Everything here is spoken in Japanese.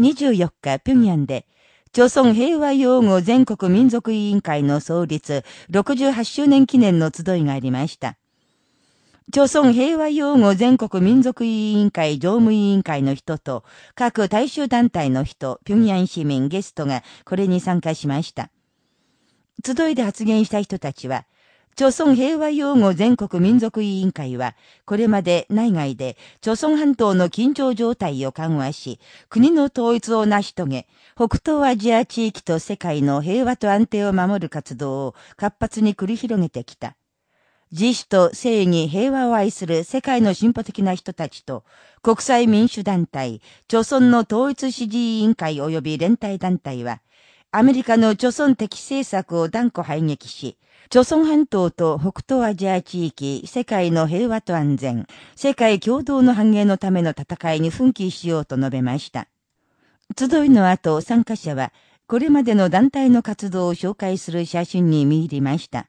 24日、平壌で、朝鮮平和擁護全国民族委員会の創立68周年記念の集いがありました。朝鮮平和擁護全国民族委員会常務委員会の人と、各大衆団体の人、平壌市民ゲストがこれに参加しました。集いで発言した人たちは、朝鮮平和擁護全国民族委員会は、これまで内外で朝鮮半島の緊張状態を緩和し、国の統一を成し遂げ、北東アジア地域と世界の平和と安定を守る活動を活発に繰り広げてきた。自主と正義、平和を愛する世界の進歩的な人たちと、国際民主団体、朝鮮の統一支持委員会及び連帯団体は、アメリカの朝鮮的政策を断固排撃し、朝鮮半島と北東アジア地域、世界の平和と安全、世界共同の繁栄のための戦いに奮起しようと述べました。集いの後、参加者は、これまでの団体の活動を紹介する写真に見入りました。